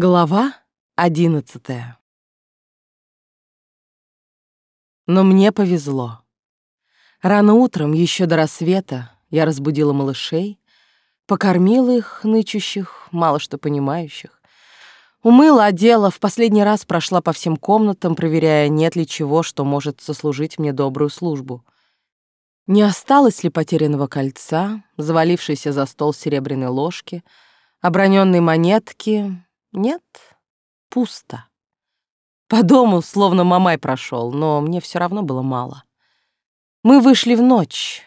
Глава одиннадцатая Но мне повезло. Рано утром, еще до рассвета, я разбудила малышей, покормила их, нычущих, мало что понимающих. Умыла, одела, в последний раз прошла по всем комнатам, проверяя, нет ли чего, что может сослужить мне добрую службу. Не осталось ли потерянного кольца, завалившейся за стол серебряной ложки, оброненной монетки, нет, пусто. По дому словно мамай прошел, но мне все равно было мало. Мы вышли в ночь.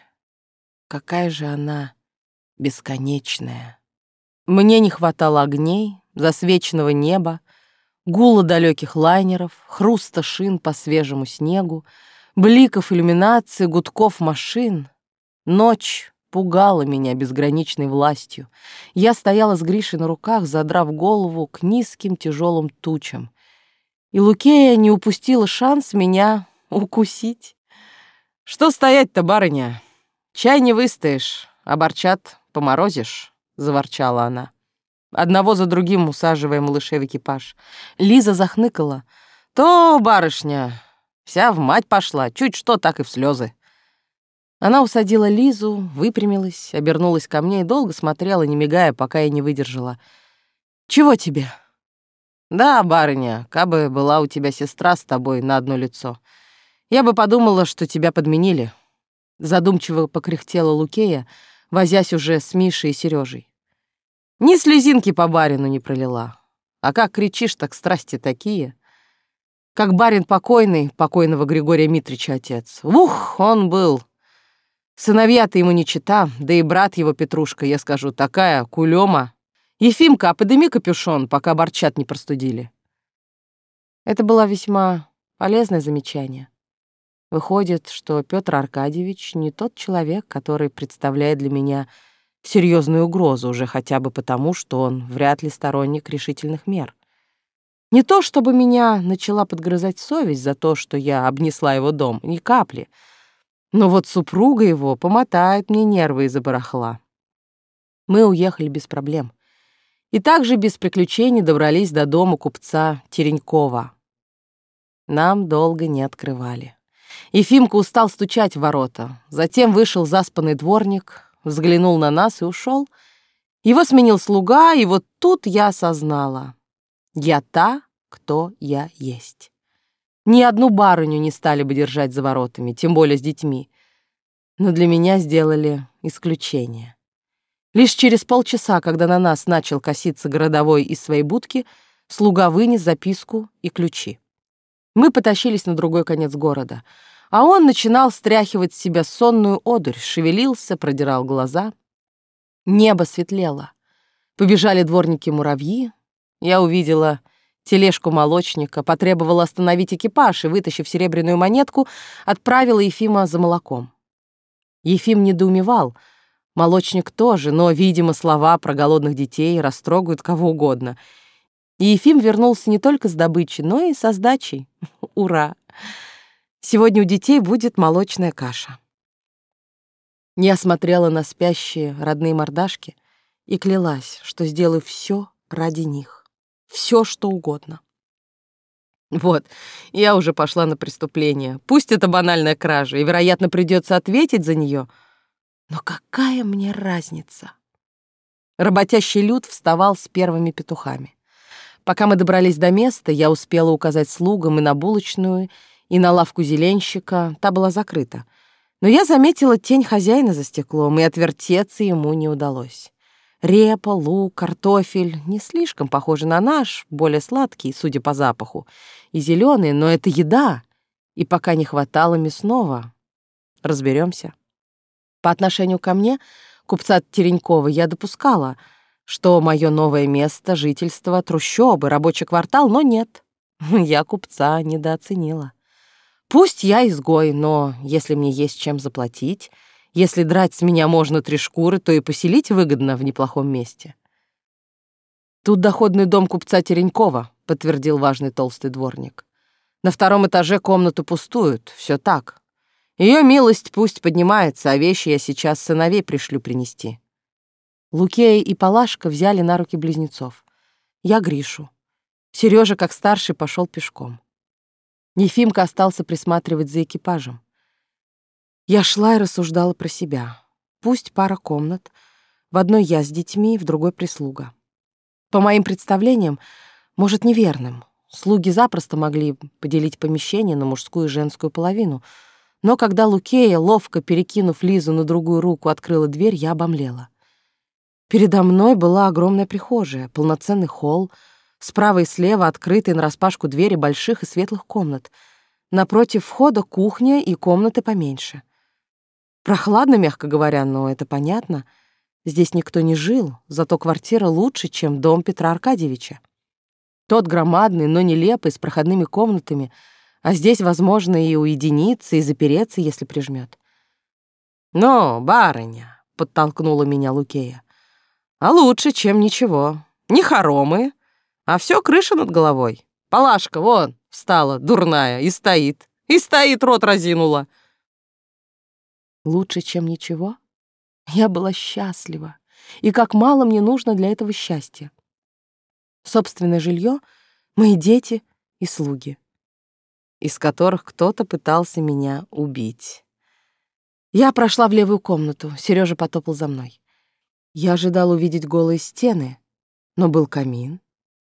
Какая же она бесконечная. Мне не хватало огней, засвеченного неба, гула далеких лайнеров, хруста шин по свежему снегу, бликов иллюминации, гудков машин. Ночь пугала меня безграничной властью. Я стояла с Гришей на руках, задрав голову к низким тяжелым тучам. И Лукея не упустила шанс меня укусить. «Что стоять-то, барыня? Чай не выстоишь, а борчат поморозишь», — заворчала она. Одного за другим усаживая малышей в экипаж. Лиза захныкала. «То, барышня, вся в мать пошла, чуть что, так и в слезы. Она усадила Лизу, выпрямилась, обернулась ко мне и долго смотрела, не мигая, пока я не выдержала. «Чего тебе?» «Да, барыня, кабы была у тебя сестра с тобой на одно лицо. Я бы подумала, что тебя подменили». Задумчиво покряхтела Лукея, возясь уже с Мишей и Сережей. Ни слезинки по барину не пролила. А как кричишь, так страсти такие. Как барин покойный, покойного Григория Митрича отец. Ух, он был Сыновья-то ему не чита, да и брат его Петрушка, я скажу, такая кулема. Ефимка, а подыми капюшон, пока борчат не простудили. Это было весьма полезное замечание. Выходит, что Петр Аркадьевич не тот человек, который представляет для меня серьезную угрозу уже хотя бы потому, что он вряд ли сторонник решительных мер. Не то, чтобы меня начала подгрызать совесть за то, что я обнесла его дом, ни капли — но вот супруга его помотает мне нервы из-за барахла. Мы уехали без проблем. И также без приключений добрались до дома купца Теренькова. Нам долго не открывали. Ефимка устал стучать в ворота. Затем вышел заспанный дворник, взглянул на нас и ушел. Его сменил слуга, и вот тут я осознала. Я та, кто я есть. Ни одну барыню не стали бы держать за воротами, тем более с детьми. Но для меня сделали исключение. Лишь через полчаса, когда на нас начал коситься городовой из своей будки, слуга вынес записку и ключи. Мы потащились на другой конец города, а он начинал стряхивать с себя сонную одурь, шевелился, продирал глаза. Небо светлело. Побежали дворники-муравьи. Я увидела тележку молочника, потребовала остановить экипаж и, вытащив серебряную монетку, отправила Ефима за молоком. Ефим недоумевал. Молочник тоже, но, видимо, слова про голодных детей растрогают кого угодно. И Ефим вернулся не только с добычей, но и со сдачей. Ура! Сегодня у детей будет молочная каша. Я смотрела на спящие родные мордашки и клялась, что сделаю все ради них все, что угодно. Вот, я уже пошла на преступление. Пусть это банальная кража, и, вероятно, придется ответить за нее. Но какая мне разница? Работящий люд вставал с первыми петухами. Пока мы добрались до места, я успела указать слугам и на булочную, и на лавку зеленщика. Та была закрыта. Но я заметила тень хозяина за стеклом, и отвертеться ему не удалось. Репа, лук, картофель не слишком похожи на наш, более сладкий, судя по запаху, и зеленый, но это еда, и пока не хватало мясного. Разберемся. По отношению ко мне, купца Теренькова, я допускала, что мое новое место жительства — трущобы, рабочий квартал, но нет. Я купца недооценила. Пусть я изгой, но если мне есть чем заплатить — если драть с меня можно три шкуры, то и поселить выгодно в неплохом месте. Тут доходный дом купца Теренькова, подтвердил важный толстый дворник. На втором этаже комнату пустуют, все так. Ее милость пусть поднимается, а вещи я сейчас сыновей пришлю принести. Лукея и Палашка взяли на руки близнецов. Я Гришу. Сережа, как старший, пошел пешком. Ефимка остался присматривать за экипажем. Я шла и рассуждала про себя. Пусть пара комнат, в одной я с детьми, в другой прислуга. По моим представлениям, может, неверным. Слуги запросто могли поделить помещение на мужскую и женскую половину. Но когда Лукея, ловко перекинув Лизу на другую руку, открыла дверь, я обомлела. Передо мной была огромная прихожая, полноценный холл, справа и слева открытые нараспашку двери больших и светлых комнат. Напротив входа кухня и комнаты поменьше. Прохладно, мягко говоря, но это понятно. Здесь никто не жил, зато квартира лучше, чем дом Петра Аркадьевича. Тот громадный, но нелепый, с проходными комнатами, а здесь возможно и уединиться, и запереться, если прижмет. «Но, барыня», — подтолкнула меня Лукея, — «а лучше, чем ничего. Не хоромы, а все крыша над головой. Палашка, вон, встала, дурная, и стоит. И стоит, рот разинула». Лучше, чем ничего? Я была счастлива. И как мало мне нужно для этого счастья. Собственное жилье, мои дети и слуги, из которых кто-то пытался меня убить. Я прошла в левую комнату, Сережа потопал за мной. Я ожидал увидеть голые стены, но был камин,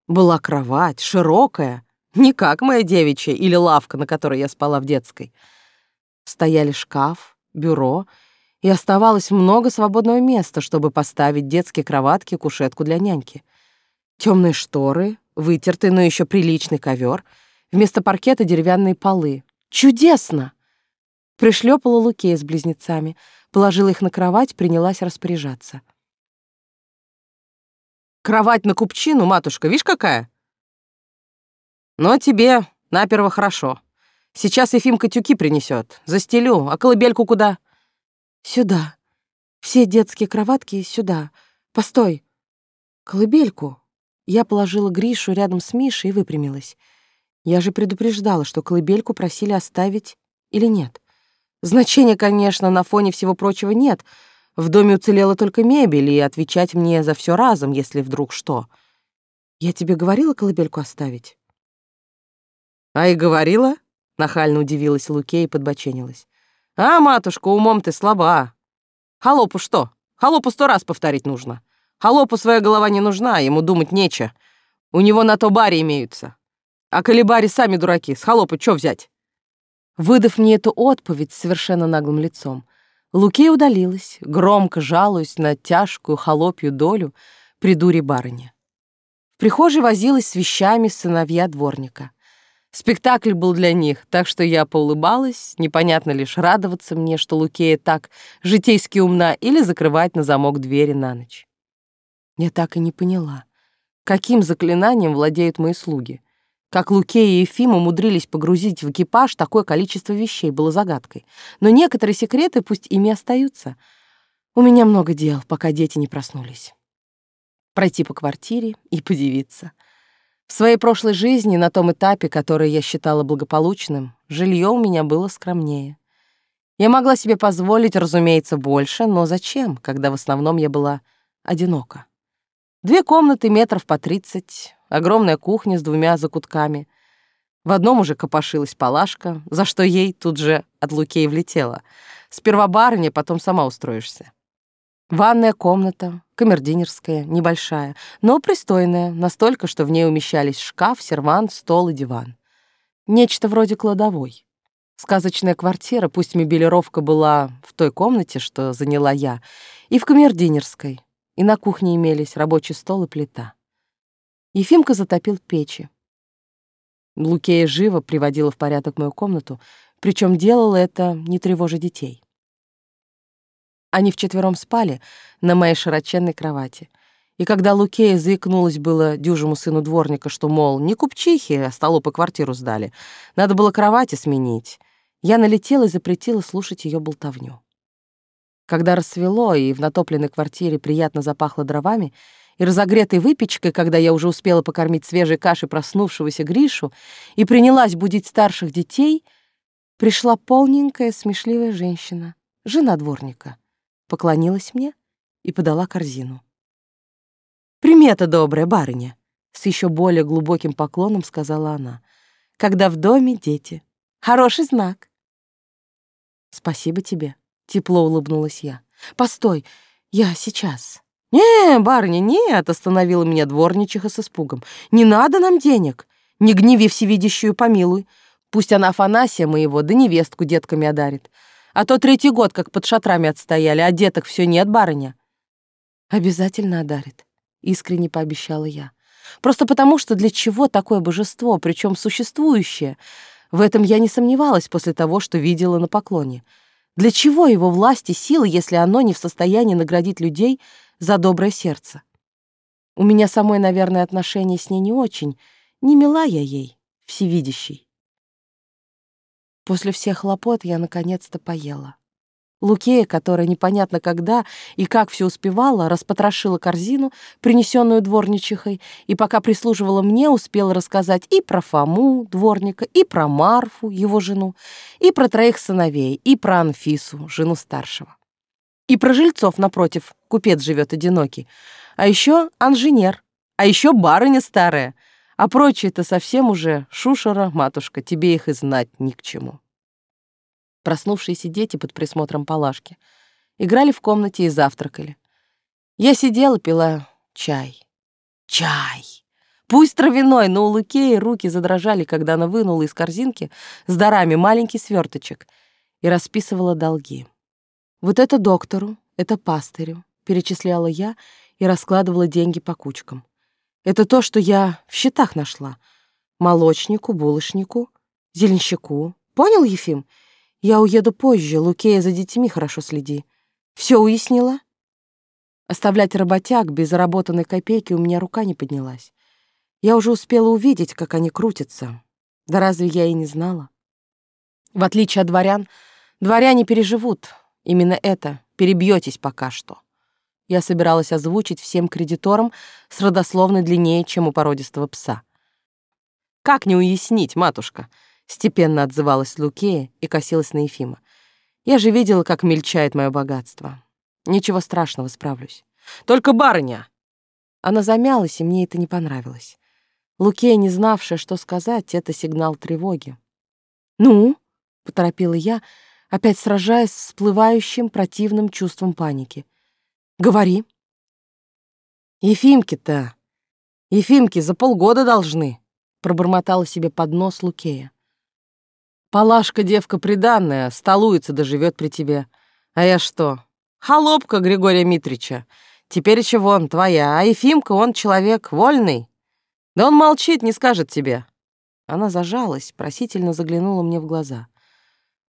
была кровать, широкая, не как моя девичья или лавка, на которой я спала в детской. Стояли шкаф, бюро, и оставалось много свободного места, чтобы поставить детские кроватки, кушетку для няньки. Темные шторы, вытертый, но еще приличный ковер, вместо паркета деревянные полы. Чудесно! Пришлепала Лукея с близнецами, положила их на кровать, принялась распоряжаться. «Кровать на купчину, матушка, видишь какая?» «Но тебе наперво хорошо. Сейчас Ефимка тюки принесет. Застелю. А колыбельку куда? Сюда. Все детские кроватки сюда. Постой. Колыбельку. Я положила Гришу рядом с Мишей и выпрямилась. Я же предупреждала, что колыбельку просили оставить или нет. Значения, конечно, на фоне всего прочего нет. В доме уцелела только мебель, и отвечать мне за все разом, если вдруг что. Я тебе говорила колыбельку оставить? А и говорила, Нахально удивилась Луке и подбоченилась. «А, матушка, умом ты слаба. Холопу что? Холопу сто раз повторить нужно. Холопу своя голова не нужна, ему думать нече. У него на то бари имеются. А коли бари сами дураки, с холопа что взять?» Выдав мне эту отповедь совершенно наглым лицом, Луке удалилась, громко жалуясь на тяжкую холопью долю при дуре барыни. В прихожей возилась с вещами сыновья дворника. Спектакль был для них, так что я поулыбалась, непонятно лишь радоваться мне, что Лукея так житейски умна, или закрывать на замок двери на ночь. Я так и не поняла, каким заклинанием владеют мои слуги. Как Лукея и Ефим умудрились погрузить в экипаж такое количество вещей, было загадкой. Но некоторые секреты пусть ими остаются. У меня много дел, пока дети не проснулись. Пройти по квартире и подивиться — в своей прошлой жизни, на том этапе, который я считала благополучным, жилье у меня было скромнее. Я могла себе позволить, разумеется, больше, но зачем, когда в основном я была одинока? Две комнаты метров по тридцать, огромная кухня с двумя закутками. В одном уже копошилась палашка, за что ей тут же от Лукей влетела. Сперва барыня, потом сама устроишься. Ванная комната, камердинерская, небольшая, но пристойная, настолько, что в ней умещались шкаф, сервант, стол и диван. Нечто вроде кладовой. Сказочная квартира, пусть мебелировка была в той комнате, что заняла я, и в камердинерской, и на кухне имелись рабочий стол и плита. Ефимка затопил печи. Лукея живо приводила в порядок мою комнату, причем делала это, не тревожа детей. Они вчетвером спали на моей широченной кровати. И когда Лукея заикнулась было дюжему сыну дворника, что, мол, не купчихи, а столу по квартиру сдали, надо было кровати сменить, я налетела и запретила слушать ее болтовню. Когда рассвело и в натопленной квартире приятно запахло дровами, и разогретой выпечкой, когда я уже успела покормить свежей кашей проснувшегося Гришу и принялась будить старших детей, пришла полненькая смешливая женщина, жена дворника поклонилась мне и подала корзину. «Примета добрая, барыня!» — С еще более глубоким поклоном сказала она. Когда в доме дети. Хороший знак. Спасибо тебе. Тепло улыбнулась я. Постой, я сейчас. «Не, барыня, нет!» — остановила меня дворничиха с испугом. «Не надо нам денег! Не гневи всевидящую, помилуй. Пусть она Афанасия моего, да невестку детками одарит. А то третий год как под шатрами отстояли, а деток все нет, барыня». «Обязательно одарит», — искренне пообещала я. «Просто потому, что для чего такое божество, причем существующее? В этом я не сомневалась после того, что видела на поклоне. Для чего его власть и силы, если оно не в состоянии наградить людей за доброе сердце. У меня самой, наверное, отношения с ней не очень. Не мила я ей, всевидящей. После всех хлопот я наконец-то поела. Лукея, которая непонятно когда и как все успевала, распотрошила корзину, принесенную дворничихой, и пока прислуживала мне, успела рассказать и про Фому, дворника, и про Марфу, его жену, и про троих сыновей, и про Анфису, жену старшего. И про жильцов напротив, купец живет одинокий. А еще инженер, а еще барыня старая. А прочие-то совсем уже шушера, матушка, тебе их и знать ни к чему. Проснувшиеся дети под присмотром Палашки играли в комнате и завтракали. Я сидела, пила чай. Чай! Пусть травяной, но у Лукеи руки задрожали, когда она вынула из корзинки с дарами маленький сверточек и расписывала долги. Вот это доктору, это пастырю, перечисляла я и раскладывала деньги по кучкам. Это то, что я в счетах нашла. Молочнику, булочнику, зеленщику. Понял, Ефим? Я уеду позже, Лукея за детьми хорошо следи. Все уяснила? Оставлять работяг без заработанной копейки у меня рука не поднялась. Я уже успела увидеть, как они крутятся. Да разве я и не знала? В отличие от дворян, дворяне переживут, Именно это перебьетесь пока что. Я собиралась озвучить всем кредиторам с родословной длиннее, чем у породистого пса. «Как не уяснить, матушка?» — степенно отзывалась Лукея и косилась на Ефима. «Я же видела, как мельчает мое богатство. Ничего страшного, справлюсь. Только барыня!» Она замялась, и мне это не понравилось. Лукея, не знавшая, что сказать, это сигнал тревоги. «Ну?» — поторопила я, — опять сражаясь с всплывающим противным чувством паники. «Говори». «Ефимки-то! Ефимки за полгода должны!» — пробормотала себе под нос Лукея. «Палашка девка приданная, столуется да живет при тебе. А я что? Холопка Григория Митрича. Теперь еще вон твоя, а Ефимка, он человек вольный. Да он молчит, не скажет тебе». Она зажалась, просительно заглянула мне в глаза.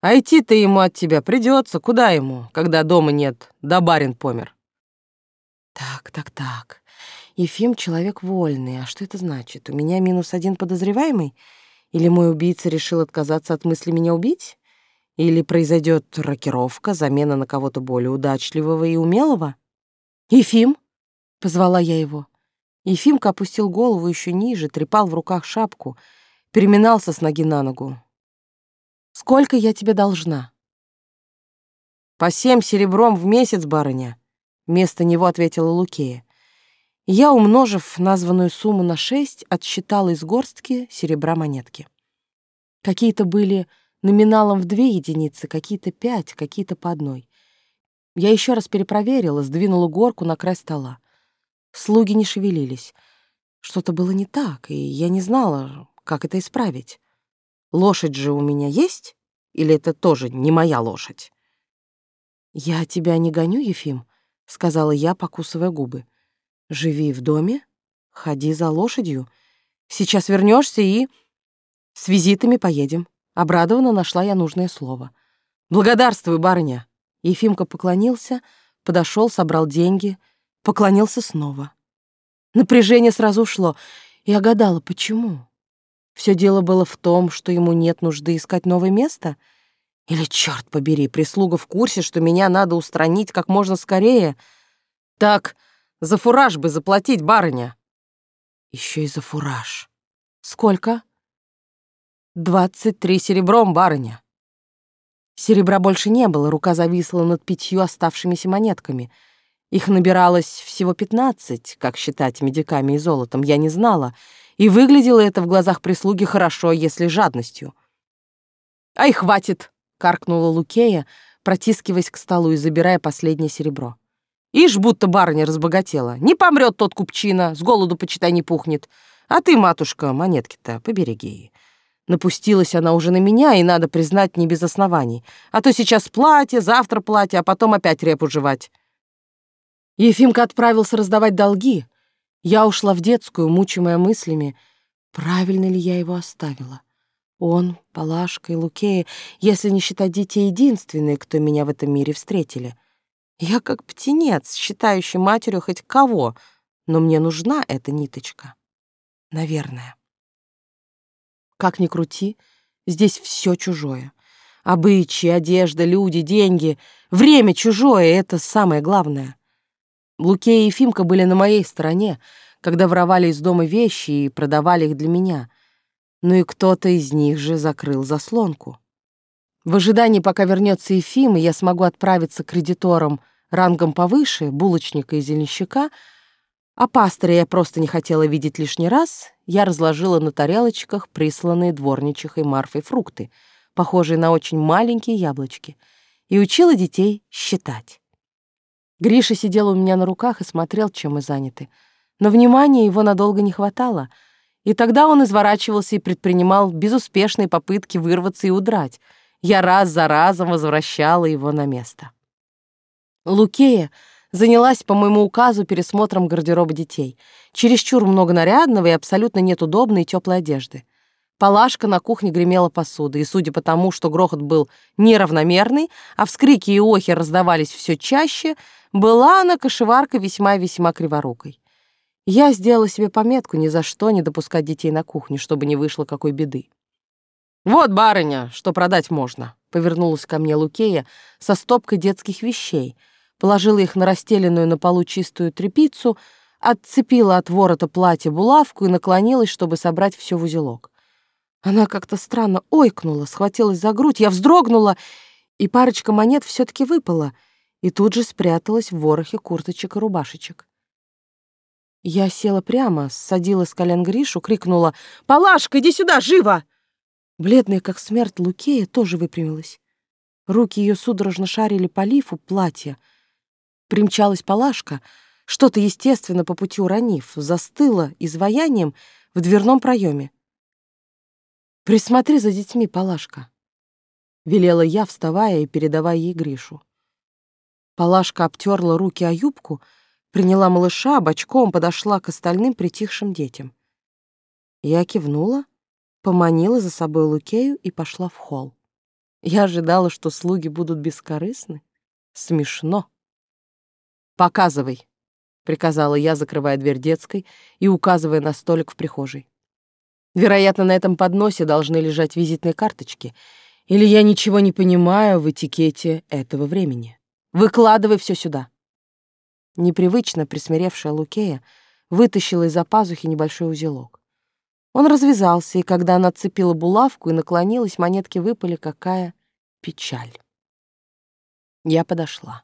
А идти-то ему от тебя придется. Куда ему, когда дома нет, да барин помер? Так, так, так. Ефим человек вольный. А что это значит? У меня минус один подозреваемый? Или мой убийца решил отказаться от мысли меня убить? Или произойдет рокировка, замена на кого-то более удачливого и умелого? Ефим? Позвала я его. Ефимка опустил голову еще ниже, трепал в руках шапку, переминался с ноги на ногу. Сколько я тебе должна?» «По семь серебром в месяц, барыня», — вместо него ответила Лукея. Я, умножив названную сумму на шесть, отсчитала из горстки серебра монетки. Какие-то были номиналом в две единицы, какие-то пять, какие-то по одной. Я еще раз перепроверила, сдвинула горку на край стола. Слуги не шевелились. Что-то было не так, и я не знала, как это исправить. Лошадь же у меня есть? Или это тоже не моя лошадь? «Я тебя не гоню, Ефим», — сказала я, покусывая губы. «Живи в доме, ходи за лошадью. Сейчас вернешься и... С визитами поедем». Обрадованно нашла я нужное слово. «Благодарствуй, барыня!» Ефимка поклонился, подошел, собрал деньги, поклонился снова. Напряжение сразу ушло. Я гадала, почему? Все дело было в том, что ему нет нужды искать новое место? Или, черт побери, прислуга в курсе, что меня надо устранить как можно скорее? Так, за фураж бы заплатить, барыня. Еще и за фураж. Сколько? Двадцать три серебром, барыня. Серебра больше не было, рука зависла над пятью оставшимися монетками. Их набиралось всего пятнадцать, как считать медиками и золотом, я не знала, и выглядело это в глазах прислуги хорошо, если жадностью. «Ай, хватит!» — каркнула Лукея, протискиваясь к столу и забирая последнее серебро. «Ишь, будто барыня разбогатела. Не помрет тот купчина, с голоду, почитай, не пухнет. А ты, матушка, монетки-то побереги. Напустилась она уже на меня, и, надо признать, не без оснований. А то сейчас платье, завтра платье, а потом опять репу жевать». Ефимка отправился раздавать долги. Я ушла в детскую, мучимая мыслями, правильно ли я его оставила. Он, Палашка и Лукея, если не считать детей, единственные, кто меня в этом мире встретили. Я как птенец, считающий матерью хоть кого, но мне нужна эта ниточка. Наверное. Как ни крути, здесь все чужое. Обычаи, одежда, люди, деньги. Время чужое — это самое главное. Лукея и Ефимка были на моей стороне, когда воровали из дома вещи и продавали их для меня. Ну и кто-то из них же закрыл заслонку. В ожидании, пока вернется Ефим, и я смогу отправиться к кредиторам рангом повыше, булочника и зеленщика, а пастыря я просто не хотела видеть лишний раз, я разложила на тарелочках присланные дворничихой Марфой фрукты, похожие на очень маленькие яблочки, и учила детей считать. Гриша сидел у меня на руках и смотрел, чем мы заняты. Но внимания его надолго не хватало, и тогда он изворачивался и предпринимал безуспешные попытки вырваться и удрать. Я раз за разом возвращала его на место. Лукея занялась по моему указу пересмотром гардероба детей. Чересчур много нарядного и абсолютно нет удобной и теплой одежды. Палашка на кухне гремела посуда, и судя по тому, что грохот был неравномерный, а вскрики и охи раздавались все чаще, была она кошеварка весьма-весьма криворукой. Я сделала себе пометку ни за что не допускать детей на кухню, чтобы не вышло какой беды. «Вот, барыня, что продать можно», — повернулась ко мне Лукея со стопкой детских вещей, положила их на расстеленную на полу чистую тряпицу, отцепила от ворота платья булавку и наклонилась, чтобы собрать все в узелок. Она как-то странно ойкнула, схватилась за грудь, я вздрогнула, и парочка монет все таки выпала, и тут же спряталась в ворохе курточек и рубашечек. Я села прямо, садила с колен Гришу, крикнула «Палашка, иди сюда, живо!» Бледная, как смерть, Лукея тоже выпрямилась. Руки ее судорожно шарили по лифу платья. Примчалась Палашка, что-то, естественно, по пути уронив, застыла изваянием в дверном проеме. «Присмотри за детьми, Палашка», — велела я, вставая и передавая ей Гришу. Палашка обтерла руки о юбку, приняла малыша, бочком подошла к остальным притихшим детям. Я кивнула, поманила за собой Лукею и пошла в холл. Я ожидала, что слуги будут бескорыстны. Смешно. «Показывай», — приказала я, закрывая дверь детской и указывая на столик в прихожей. Вероятно, на этом подносе должны лежать визитные карточки. Или я ничего не понимаю в этикете этого времени. Выкладывай все сюда. Непривычно присмиревшая Лукея вытащила из-за пазухи небольшой узелок. Он развязался, и когда она отцепила булавку и наклонилась, монетки выпали, какая печаль. Я подошла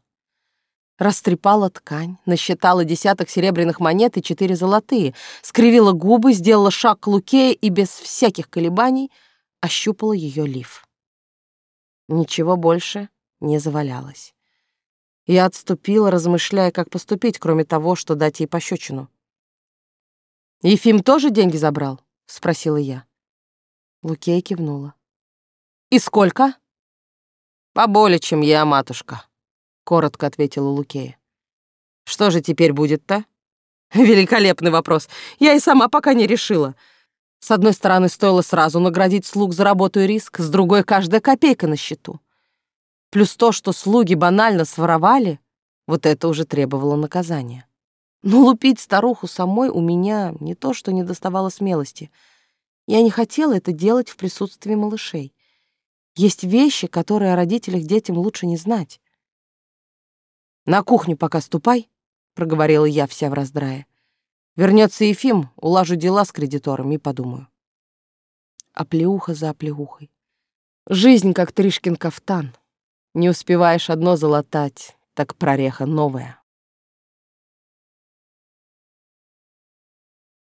растрепала ткань, насчитала десяток серебряных монет и четыре золотые, скривила губы, сделала шаг к Луке и без всяких колебаний ощупала ее лиф. Ничего больше не завалялось. Я отступила, размышляя, как поступить, кроме того, что дать ей пощечину. «Ефим тоже деньги забрал?» — спросила я. Лукея кивнула. «И сколько?» «Поболее, чем я, матушка», коротко ответила Лукея. Что же теперь будет-то? Великолепный вопрос. Я и сама пока не решила. С одной стороны, стоило сразу наградить слуг за работу и риск, с другой — каждая копейка на счету. Плюс то, что слуги банально своровали, вот это уже требовало наказания. Но лупить старуху самой у меня не то, что не доставало смелости. Я не хотела это делать в присутствии малышей. Есть вещи, которые о родителях детям лучше не знать. «На кухню пока ступай», — проговорила я вся в раздрае. Вернется Ефим, улажу дела с кредиторами и подумаю. Оплеуха за оплеухой. Жизнь, как Тришкин кафтан. Не успеваешь одно залатать, так прореха новая.